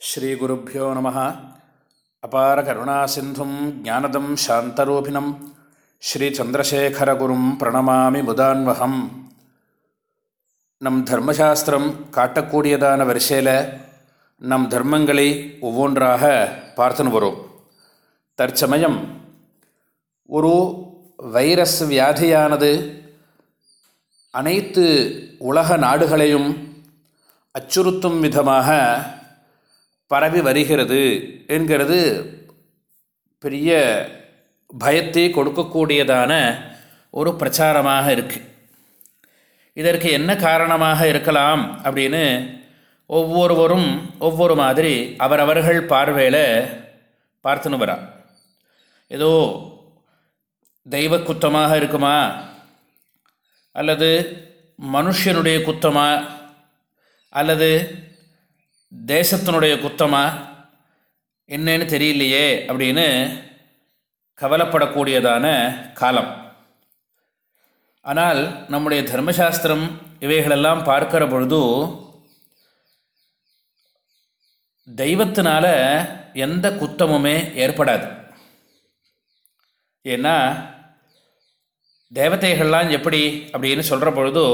ஸ்ரீகுருப்போ நம. அபார கருணா சிந்தும் ஜானதம் சாந்தரூபிணம். ஸ்ரீச்சந்திரசேகரகுரும் பிரணமாமி முதான்வகம். நம் தர்மசாஸ்திரம் காட்டக்கூடியதான வரிசையில் நம் தர்மங்களை ஒவ்வொன்றாக பார்த்துன்னு வரும். தற்சமயம் ஒரு வைரஸ் வியாதியானது அனைத்து உலக நாடுகளையும் அச்சுறுத்தும் விதமாக பரவி வருகிறது என்கிறது பெரிய பயத்தை கொடுக்கக்கூடியதான ஒரு பிரச்சாரமாக இருக்குது இதற்கு என்ன காரணமாக இருக்கலாம் அப்படின்னு ஒவ்வொருவரும் ஒவ்வொரு மாதிரி அவரவர்கள் பார்வையில் பார்த்துன்னு வரா. ஏதோ தெய்வ குத்தமாக இருக்குமா? அல்லது மனுஷனுடைய குத்தமா அல்லது தேசத்தினுடைய குத்தமா? என்னன்னு தெரியலையே அப்படின்னு கவலைப்படக்கூடியதான காலம். ஆனால் நம்முடைய தர்மசாஸ்திரம் இவைகளெல்லாம் பார்க்கிற பொழுது தெய்வத்தினால எந்த குத்தமுமே ஏற்படாது. ஏன்னா தேவதைகள்லாம் எப்படி அப்படின்னு சொல்கிற பொழுது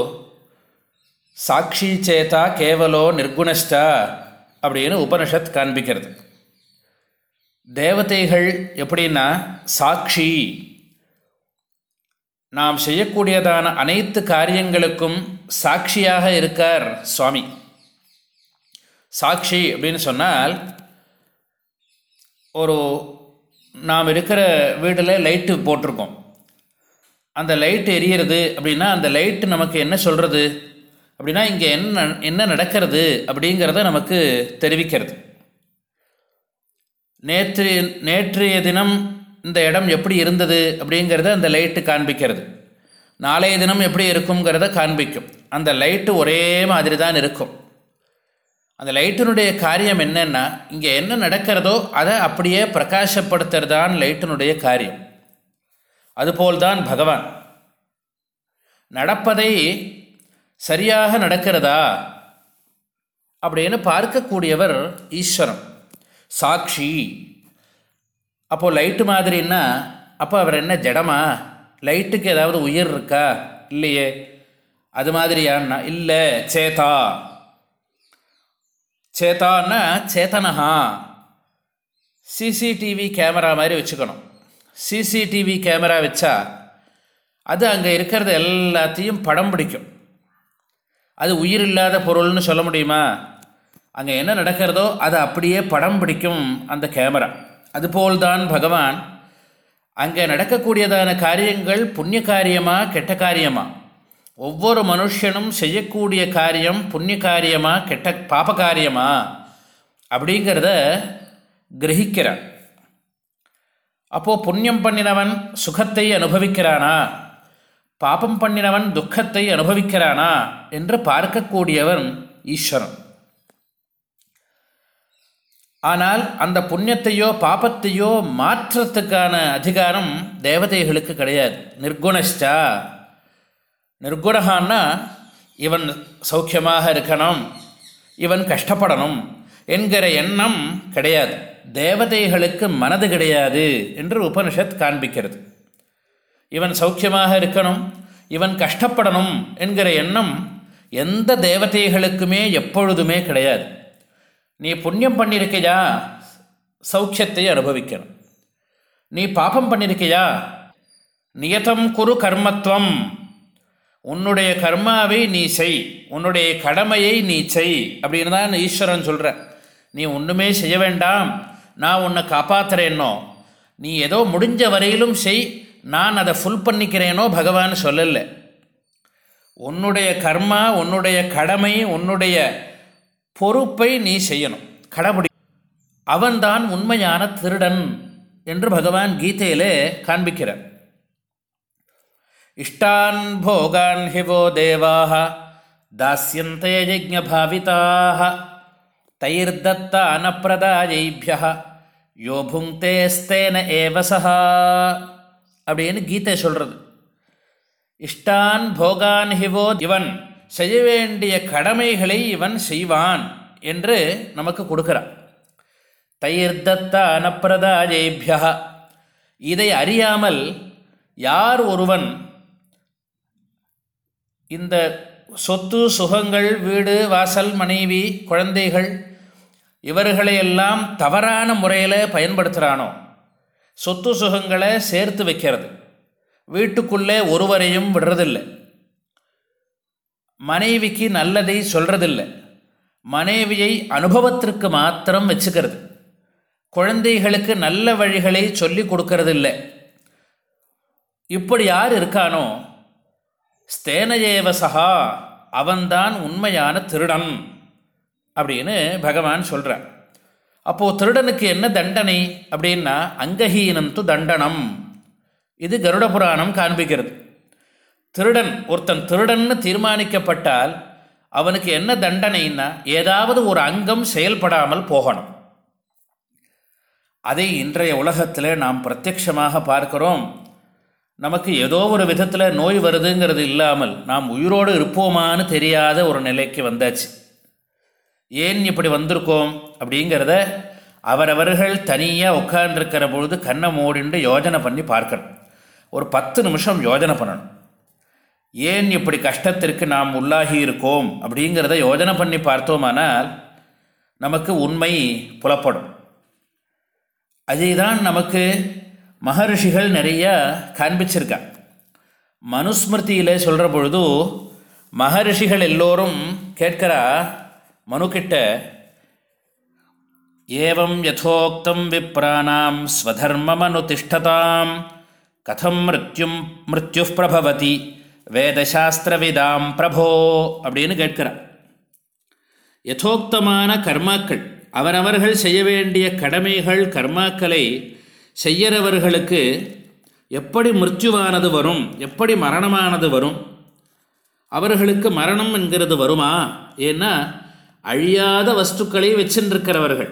சாட்சி சேதா கேவலோ நிர்குணஷ்டா அப்படின்னு உபனிஷத் காண்பிக்கிறது. தேவதைகள் எப்படின்னா சாட்சி. நாம் செய்யக்கூடியதான அனைத்து காரியங்களுக்கும் சாட்சியாக இருக்கார் சுவாமி. சாட்சி அப்படின்னு சொன்னால் ஒரு நாம் இருக்கிற வீட்டில் லைட்டு போட்டிருக்கோம். அந்த லைட் எரியறது அப்படின்னா அந்த லைட்டு நமக்கு என்ன சொல்கிறது அப்படின்னா இங்கே என்ன என்ன நடக்கிறது அப்படிங்கிறத நமக்கு தெரிவிக்கிறது. நேற்று நேற்றைய தினம் இந்த இடம் எப்படி இருந்தது அப்படிங்கிறத அந்த லைட்டு காண்பிக்கிறது. நாளைய தினம் எப்படி இருக்குங்கிறத காண்பிக்கும். அந்த லைட்டு ஒரே மாதிரி தான் இருக்கும். அந்த லைட்டினுடைய காரியம் என்னென்னா இங்கே என்ன நடக்கிறதோ அதை அப்படியே பிரகாசப்படுத்துறது தான் லைட்டினுடைய காரியம். அதுபோல்தான் பகவான். நடப்பதை சரியாக நடக்கிறதா? அப்படின்னு பார்க்கக்கூடியவர் ஈஸ்வரன். சாட்சி. அப்போது லைட்டு மாதிரின்னா அப்போ அவர் என்ன ஜடமா? லைட்டுக்கு ஏதாவது உயிர் இருக்கா? இல்லையே. அது மாதிரியான்னா இல்லை சேதா. சேதான்னா சேத்தனஹா சிசிடிவி கேமரா மாதிரி வச்சுக்கணும். சிசிடிவி கேமரா வச்சா அது அங்கே இருக்கிறது எல்லாத்தையும் படம் பிடிக்கும். அது உயிர் இல்லாத பொருள்னு சொல்ல முடியுமா? அங்கே என்ன நடக்கிறதோ அதை அப்படியே படம் பிடிக்கும் அந்த கேமரா. அதுபோல்தான் பகவான். அங்கே நடக்கக்கூடியதான காரியங்கள் புண்ணிய காரியமா கெட்ட காரியமா? ஒவ்வொரு மனுஷனும் செய்யக்கூடிய காரியம் புண்ணிய காரியமா கெட்ட பாப காரியமா? அப்படிங்கிறத கிரகிக்கிறான். அப்போது புண்ணியம் பண்ணினவன் சுகத்தை அனுபவிக்கிறானா? பாபம் பண்ணினவன் துக்கத்தை அனுபவிக்கிறானா என்று பார்க்கக்கூடியவன் ஈஸ்வரன். ஆனால் அந்த புண்ணியத்தையோ பாபத்தையோ மாற்றத்துக்கான அதிகாரம் தேவதைகளுக்கு கிடையாது. நிர்குணஷ்டா. நிர்குணகான்னா இவன் சௌக்கியமாக இருக்கணும் இவன் கஷ்டப்படணும் என்கிற எண்ணம் கிடையாது. தேவதைகளுக்கு மனது கிடையாது என்று உபனிஷத் காண்பிக்கிறது. இவன் சௌக்கியமாக இருக்கணும் இவன் கஷ்டப்படணும் என்கிற எண்ணம் எந்த தேவதைகளுக்குமே எப்பொழுதுமே கிடையாது. நீ புண்ணியம் பண்ணியிருக்கையா? சௌக்கியத்தை அனுபவிக்கணும். நீ பாபம் பண்ணியிருக்கையா? நியதம் குரு கர்மத்துவம் உன்னுடைய கர்மாவை நீ செய் உன்னுடைய கடமையை நீ செய் அப்படின்னு தான் ஈஸ்வரன் சொல்கிற நீ ஒன்றுமே செய்ய வேண்டாம் நான் உன்னை காப்பாற்றுறேன்னோ நீ ஏதோ முடிஞ்ச வரையிலும் செய் நான் அதை ஃபுல் பண்ணிக்கிறேனோ பகவான் சொல்லலை. உன்னுடைய கர்மா உன்னுடைய கடமை உன்னுடைய பொறுப்பை நீ செய்யணும். கடைபிடி. அவன்தான் உண்மையான திருடன் என்று பகவான் கீதையிலே காண்பிக்கிறார். இஷ்டான் போகான் ஹிவோ தேவாக தாஸ்யந்தே யஜ்ஞபாவிதாக தைர்தத்த அனப்பிரதாயைபிய யோ புங்தேஸ்தேன ஏவசா அப்படின்னு கீதை சொல்கிறது இஷ்டான் போகான் ஹிவோ இவன் செய்ய வேண்டிய கடமைகளை இவன் செய்வான் என்று நமக்கு கொடுக்குறான். தைர்தத்த அனப்பிரதாஜேபியா இதை அறியாமல் யார் ஒருவன் இந்த சொத்து சுகங்கள் வீடு வாசல் மனைவி குழந்தைகள் இவர்களையெல்லாம் தவறான முறையில் பயன்படுத்துகிறானோ சொத்து சுகங்களை சேர்த்து வைக்கிறது. வீட்டுக்குள்ளே ஒருவரையும் விடுறதில்லை. மனைவிக்கு நல்லதை சொல்கிறதில்லை மனைவியை அனுபவத்திற்கு மாத்திரம் வச்சுக்கிறது. குழந்தைகளுக்கு நல்ல வழிகளை சொல்லி கொடுக்கறதில்லை. இப்படி யார் இருக்கானோ? ஸ்தேனஜேவசகா அவன்தான் உண்மையான திருடன் அப்படின்னு பகவான் சொல்கிறார் அப்போது திருடனுக்கு என்ன தண்டனை அப்படின்னா அங்கஹீனம் து தண்டனம். இது கருட புராணம் காண்பிக்கிறது. திருடன் ஒருத்தன் திருடன்னு தீர்மானிக்கப்பட்டால் அவனுக்கு என்ன தண்டனைன்னா ஏதாவது ஒரு அங்கம் செயல்படாமல் போகணும். அதை இன்றைய உலகத்தில் நாம் பிரத்யட்சமாக பார்க்கிறோம். நமக்கு ஏதோ ஒரு விதத்தில் நோய் வருதுங்கிறது இல்லாமல் நாம் உயிரோடு இருப்போமான்னு தெரியாத ஒரு நிலைக்கு வந்தாச்சு. ஏன் இப்படி வந்திருக்கோம்? அப்படிங்கிறத அவரவர்கள் தனியாக உட்கார்ந்துருக்கிற பொழுது கண்ணை மூடிண்டு யோஜனை பண்ணி பார்க்கணும். ஒரு பத்து நிமிஷம் யோஜனை பண்ணணும். ஏன் இப்படி கஷ்டத்திற்கு நாம் உள்ளாகி இருக்கோம்? அப்படிங்கிறத யோஜனை பண்ணி பார்த்தோமானால் நமக்கு உண்மை புலப்படும். அதைதான் நமக்கு மகரிஷிகள் நிறைய காண்பிச்சிருக்கா. மனுஸ்மிருதியில் சொல்கிற பொழுது மகரிஷிகள் எல்லோரும் கேட்கிறா மனுக்கிட்ட ஏவம் யதோக்தம் விப்ராணாம் ஸ்வதர்மமனுதிஷ்டதாம் கதம் மிருத்யும் மிருத்யு பிரபவதி வேதசாஸ்திரவிதாம் பிரபோ அப்படின்னு கேட்கிறார். யதோக்தமான கர்மாக்கள் அவரவர்கள் செய்ய வேண்டிய கடமைகள் கர்மாக்களை செய்யறவர்களுக்கு எப்படி மிருத்யுவானது வரும் எப்படி மரணமானது வரும் அவர்களுக்கு மரணம் என்கிறது வருமா? ஏன்னா அழியாத வஸ்துக்களை வச்சிருக்கிறவர்கள்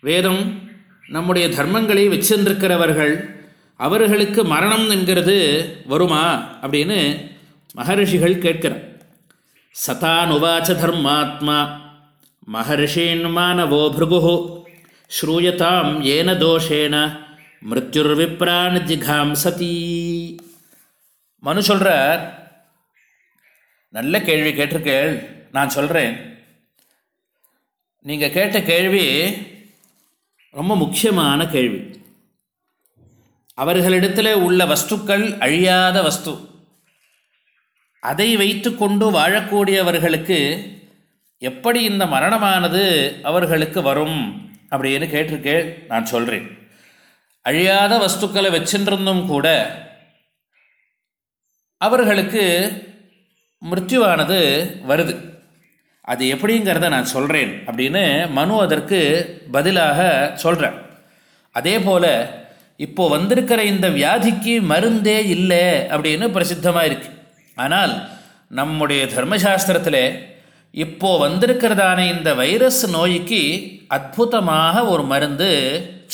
வேதம் நம்முடைய தர்மங்களை வச்சிருக்கிறவர்கள் அவர்களுக்கு மரணம் என்கிறது வருமா? அப்படின்னு மகரிஷிகள் கேட்கிறார். சதானுவாச்ச தர்மாத்மா. மகர்ஷீன் மானவோ பிருகு ஸ்ரூயதாம் ஏன தோஷேன. மிருத்யுர்விப்ரான் ஜிகாம் சதி. மனு சொல்கிறார் நல்ல கேள்வி கேட்டிருக்கேள். நான் சொல்கிறேன் நீங்கள் கேட்ட கேள்வி ரொம்ப முக்கியமான கேள்வி. அவர்களிடத்தில் உள்ள வஸ்துக்கள் அழியாத வஸ்து. அதை வைத்து கொண்டு வாழக்கூடியவர்களுக்கு எப்படி இந்த மரணமானது அவர்களுக்கு வரும் அப்படின்னு கேட்டிருக்கேன் நான் சொல்கிறேன் அழியாத வஸ்துக்களை வச்சுருந்தும் கூட அவர்களுக்கு மிருத்யுவானது வருது. அது எப்படிங்கிறத நான் சொல்கிறேன் அப்படின்னு மனு அதற்கு பதிலாக சொல்கிறேன் அதே போல் இப்போது வந்திருக்கிற இந்த வியாதிக்கு மருந்தே இல்லை அப்படின்னு பிரசித்தமாக இருக்கு. ஆனால் நம்முடைய தர்மசாஸ்திரத்தில் இப்போது வந்திருக்கிறதான இந்த வைரஸ் நோய்க்கு அற்புதமாக ஒரு மருந்து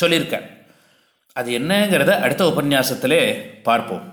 சொல்லியிருக்கேன் அது என்னங்கிறத அடுத்த உபன்யாசத்திலே பார்ப்போம்.